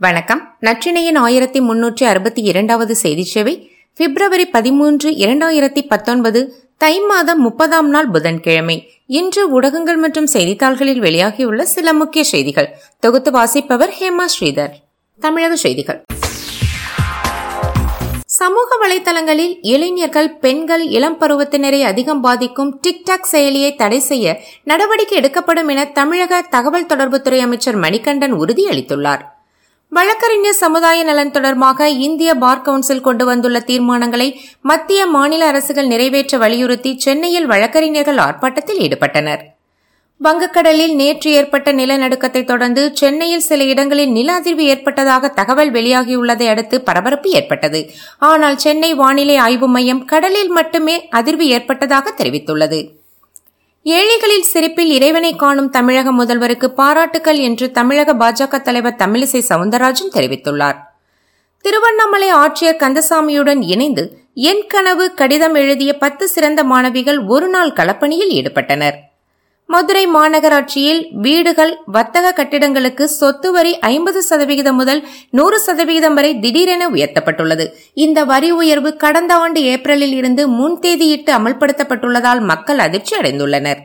வணக்கம். நற்றினையின் ஆயிரத்தி முன்னூற்றி அறுபத்தி இரண்டாவது செய்தி சேவை பிப்ரவரி பதிமூன்று இரண்டாயிரத்தி பத்தொன்பது தை மாதம் முப்பதாம் நாள் புதன்கிழமை. இன்று ஊடகங்கள் மற்றும் செய்தித்தாள்களில் வெளியாகியுள்ள சில முக்கிய செய்திகள். தொகுத்து வாசிப்பவர் ஹேமா ஸ்ரீதர். தமிழக செய்திகள். சமூக வலைதளங்களில் இளைஞர்கள் பெண்கள் இளம் பருவத்தினரை அதிகம் பாதிக்கும் டிக்டாக் செயலியை தடை செய்ய நடவடிக்கை எடுக்கப்படும் என தமிழக தகவல் தொடர்புத்துறை அமைச்சர் மணிகண்டன் உறுதியளித்துள்ளார். வழக்கறிஞர் சமுதாய நலன் தொடர்பாக இந்திய பார் கவுன்சில் கொண்டு வந்துள்ள தீர்மானங்களை மத்திய மாநில அரசுகள் நிறைவேற்ற வலியுறுத்தி சென்னையில் வழக்கறிஞர்கள் ஆர்ப்பாட்டத்தில் ஈடுபட்டனர். வங்கக்கடலில் நேற்று ஏற்பட்ட நிலநடுக்கத்தை தொடர்ந்து சென்னையில் சில இடங்களில் நில அதிர்வு ஏற்பட்டதாக தகவல் வெளியாகியுள்ளதை அடுத்து பரபரப்பு ஏற்பட்டது. ஆனால் சென்னை வானிலை ஆய்வு மையம் கடலில் மட்டுமே அதிர்வு ஏற்பட்டதாக தெரிவித்துள்ளது. ஏழைகளில் சிரிப்பில் இறைவனை காணும் தமிழக முதல்வருக்கு பாராட்டுகள் என்று தமிழக பாஜக தலைவர் தமிழிசை சவுந்தரராஜன் தெரிவித்துள்ளார். திருவண்ணாமலை ஆட்சியர் கந்தசாமியுடன் இணைந்து என் கனவு கடிதம் எழுதிய பத்து சிறந்த மாணவிகள் ஒருநாள் களப்பணியில் ஈடுபட்டனர். மதுரை மாநகராட்சியில் வீடுகள் வர்த்தக கட்டிடங்களுக்கு சொத்து வரி ஐம்பது சதவிகிதம் முதல் நூறு சதவிகிதம் வரை திடீரென உயர்த்தப்பட்டுள்ளது. இந்த வரி உயர்வு கடந்த ஆண்டு ஏப்ரலில் இருந்து முன் தேதியிட்டு அமல்படுத்தப்பட்டுள்ளதால் மக்கள் அதிர்ச்சி அடைந்துள்ளனர்.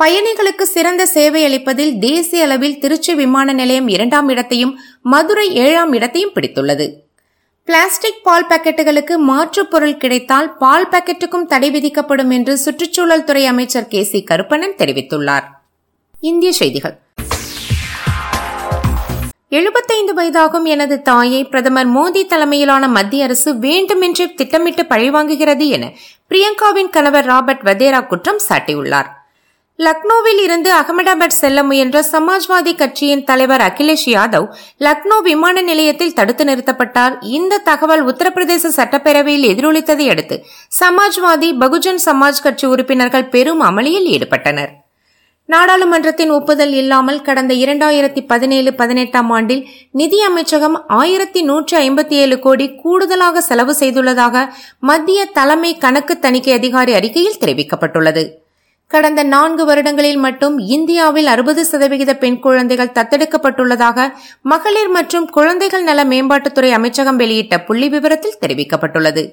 பயணிகளுக்கு சிறந்த சேவை அளிப்பதில் தேசிய அளவில் திருச்சி விமான நிலையம் இரண்டாம் இடத்தையும் மதுரை ஏழாம் இடத்தையும் பிடித்துள்ளது. பிளாஸ்டிக் பால் பாக்கெட்டுகளுக்கு மாற்றுப் பொருள் கிடைத்தால் பால் பாக்கெட்டுக்கும் தடை விதிக்கப்படும் என்று சுற்றுச்சூழல் துறை அமைச்சர் கே சி கருப்பணன் தெரிவித்துள்ளார். இந்திய செய்திகள். எழுபத்தைந்து வயதாகும் எனது தாயை பிரதமர் மோடி தலைமையிலான மத்திய அரசு வேண்டுமென்றே திட்டமிட்டு பழிவாங்குகிறது என பிரியங்காவின் கணவர் ராபர்ட் வதேரா குற்றம் சாட்டியுள்ளார். லக்னோவில் இருந்து அகமதாபாத் செல்ல முயன்ற சமாஜ்வாதி கட்சியின் தலைவர் அகிலேஷ் யாதவ் லக்னோ விமான நிலையத்தில் தடுத்து நிறுத்தப்பட்டார். இந்த தகவல் உத்தரப்பிரதேச சட்டப்பேரவையில் எதிரொலித்ததை அடுத்து சமாஜ்வாதி பகுஜன் சமாஜ் கட்சி உறுப்பினர்கள் பெரும் அமளியில் ஈடுபட்டனர். நாடாளுமன்றத்தின் ஒப்புதல் இல்லாமல் கடந்த இரண்டாயிரத்தி பதினேழு பதினெட்டாம் ஆண்டில் நிதி அமைச்சகம் ஆயிரத்தி நூற்றி ஐம்பத்தி ஏழு கோடி கூடுதலாக செலவு செய்துள்ளதாக மத்திய தலைமை கணக்கு தணிக்கை அதிகாரி அறிக்கையில் தெரிவிக்கப்பட்டுள்ளது. கடந்த நான்கு வருடங்களில் மட்டும் இந்தியாவில் அறுபது சதவிகித பெண் குழந்தைகள் தத்தெடுக்கப்பட்டுள்ளதாக மகளிர் மற்றும் குழந்தைகள் நல மேம்பாட்டுத்துறை அமைச்சகம் வெளியிட்ட புள்ளி விவரத்தில் தெரிவிக்கப்பட்டுள்ளது.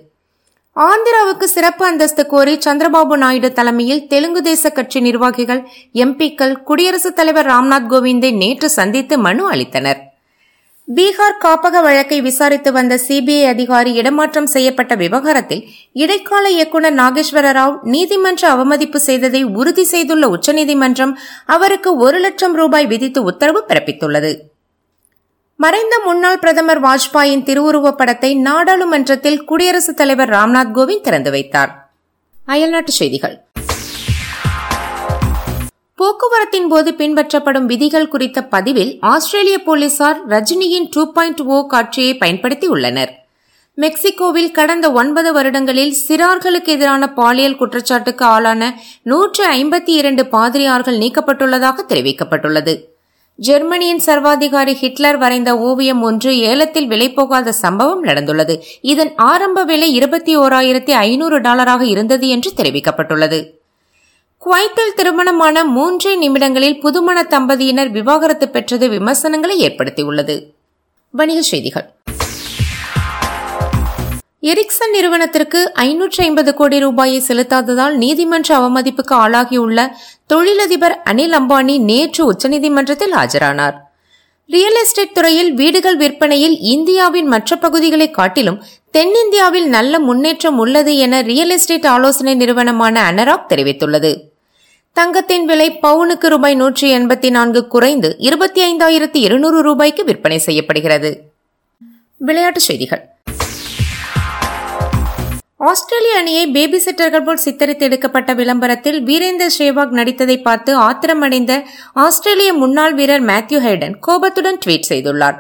ஆந்திராவுக்கு சிறப்பு அந்தஸ்து கோரி சந்திரபாபு நாயுடு தலைமையில் தெலுங்கு தேச கட்சி நிர்வாகிகள் எம்பிக்கள் குடியரசுத் தலைவர் ராம்நாத் கோவிந்தை நேற்று சந்தித்து மனு அளித்தனர். பீகார் காப்பக வழக்கை விசாரித்து வந்த சிபிஐ அதிகாரி இடமாற்றம் செய்யப்பட்ட விவகாரத்தில் இடைக்கால இயக்குநர் நாகேஸ்வர ராவ் நீதிமன்ற அவமதிப்பு செய்ததை உறுதி செய்துள்ள உச்சநீதிமன்றம் அவருக்கு ஒரு லட்சம் ரூபாய் விதித்து உத்தரவு பிறப்பித்துள்ளது. மறைந்த முன்னாள் பிரதமர் வாஜ்பாயின் திருவுருவப் படத்தை நாடாளுமன்றத்தில் குடியரசுத் தலைவர் ராம்நாத் கோவிந்த் திறந்து வைத்தார். அயல்நாட்டுச் செய்திகள். போக்குவரத்தின் போது பின்பற்றப்படும் விதிகள் குறித்த பதிவில் ஆஸ்திரேலிய போலீசார் ரஜினியின் டூ பாயிண்ட் ஓ காட்சியை பயன்படுத்தி உள்ளனர் மெக்சிகோவில் கடந்த ஒன்பது வருடங்களில் சிறார்களுக்கு எதிரான பாலியல் குற்றச்சாட்டுக்கு ஆளான நூற்று ஐம்பத்தி இரண்டு பாதிரியார்கள் நீக்கப்பட்டுள்ளதாக தெரிவிக்கப்பட்டுள்ளது. ஜெர்மனியின் சர்வாதிகாரி ஹிட்லர் வரைந்த ஓவியம் ஒன்று ஏலத்தில் விலை போகாத சம்பவம் நடந்துள்ளது. இதன் ஆரம்ப விலை இருபத்தி ஓராயிரத்தி ஐநூறு டாலராக இருந்தது என்று தெரிவிக்கப்பட்டுள்ளது. குவைத்தில் திருமணமான மூன்றே நிமிடங்களில் புதுமண தம்பதியினர் விவாகரத்து பெற்றது விமர்சனங்களை ஏற்படுத்தியுள்ளது. வணிகச் செய்திகள். எரிக்சன் நிறுவனத்திற்கு ஐநூற்றி ஐம்பது கோடி ரூபாயை செலுத்தாததால் நீதிமன்ற அவமதிப்புக்கு ஆளாகியுள்ள தொழிலதிபர் அனில் அம்பானி நேற்று உச்சநீதிமன்றத்தில் ஆஜரானார். ரியல் எஸ்டேட் துறையில் வீடுகள் விற்பனையில் இந்தியாவின் மற்ற பகுதிகளை காட்டிலும் தென்னிந்தியாவில் நல்ல முன்னேற்றம் உள்ளது என ரியல் எஸ்டேட் ஆலோசனை நிறுவனமான அனராக் தெரிவித்துள்ளது. தங்கத்தின் விலை பவுனுக்கு ரூபாய் நூற்றி எண்பத்தி நான்கு குறைந்து இருபத்தி ஐந்தாயிரத்தி இருநூறு ரூபாய்க்கு விற்பனை செய்யப்படுகிறது. விளையாட்டுச் செய்திகள். ஆஸ்திரேலிய அணியை பேபி செட்டர்கள் போல் சித்தரித்து எடுக்கப்பட்ட விளம்பரத்தில் வீரேந்தர் சேவாக் நடித்ததை பார்த்து ஆத்திரமடைந்த ஆஸ்திரேலிய முன்னாள் வீரர் மேத்யூ ஹைடன் கோபத்துடன் ட்வீட் செய்துள்ளார்.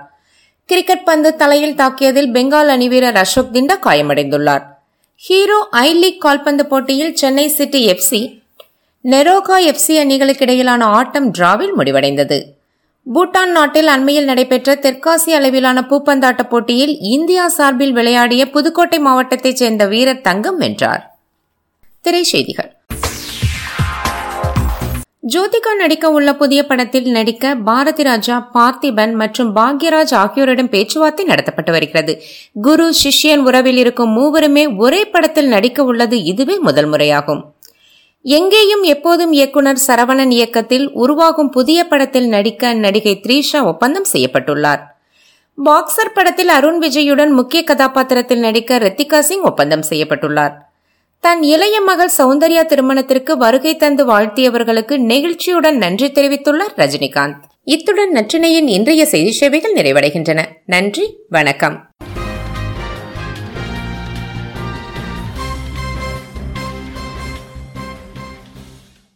கிரிக்கெட் பந்து தலையில் தாக்கியதில் பெங்கால் அணி வீரர் அசோக் திண்டா காயமடைந்துள்ளார். ஹீரோ ஐ லீக் கால்பந்து போட்டியில் Chennai city FC Neroca FC அணிகளுக்கு இடையிலான ஆட்டம் டிராவில் முடிவடைந்தது. பூட்டான் நாட்டில் அண்மையில் நடைபெற்ற தெற்காசிய அளவிலான பூப்பந்தாட்ட போட்டியில் இந்தியா சார்பில் விளையாடிய புதுக்கோட்டை மாவட்டத்தைச் சேர்ந்த வீரர் தங்கம் வென்றார். திரைச்செய்திகள். ஜோதிகா நடிக்க உள்ள புதிய படத்தில் நடிக்க பாரதி ராஜா பார்த்திபன் மற்றும் பாக்யராஜ் ஆகியோரிடம் பேச்சுவார்த்தை நடத்தப்பட்டு வருகிறது. குரு சிஷ்யன் உறவில் இருக்கும் மூவருமே ஒரே படத்தில் நடிக்க உள்ளது இதுவே முதல் முறையாகும். எங்கேயும் எப்போதும் இயக்குனர் சரவணன் இயக்கத்தில் உருவாகும் புதிய படத்தில் நடிக்க நடிகை த்ரீஷா ஒப்பந்தம் செய்யப்பட்டுள்ளார். பாக்ஸர் படத்தில் அருண் விஜயுடன் முக்கிய கதாபாத்திரத்தில் நடிக்க ரித்திகா சிங் ஒப்பந்தம் செய்யப்பட்டுள்ளார். தன் இளைய மகள் சௌந்தர்யா திருமணத்திற்கு வருகை தந்து வாழ்த்தியவர்களுக்கு நெகிழ்ச்சியுடன் நன்றி தெரிவித்துள்ளார் ரஜினிகாந்த். இத்துடன் நற்றினையின் இன்றைய செய்தி சேவைகள் நிறைவடைகின்றன. நன்றி வணக்கம்.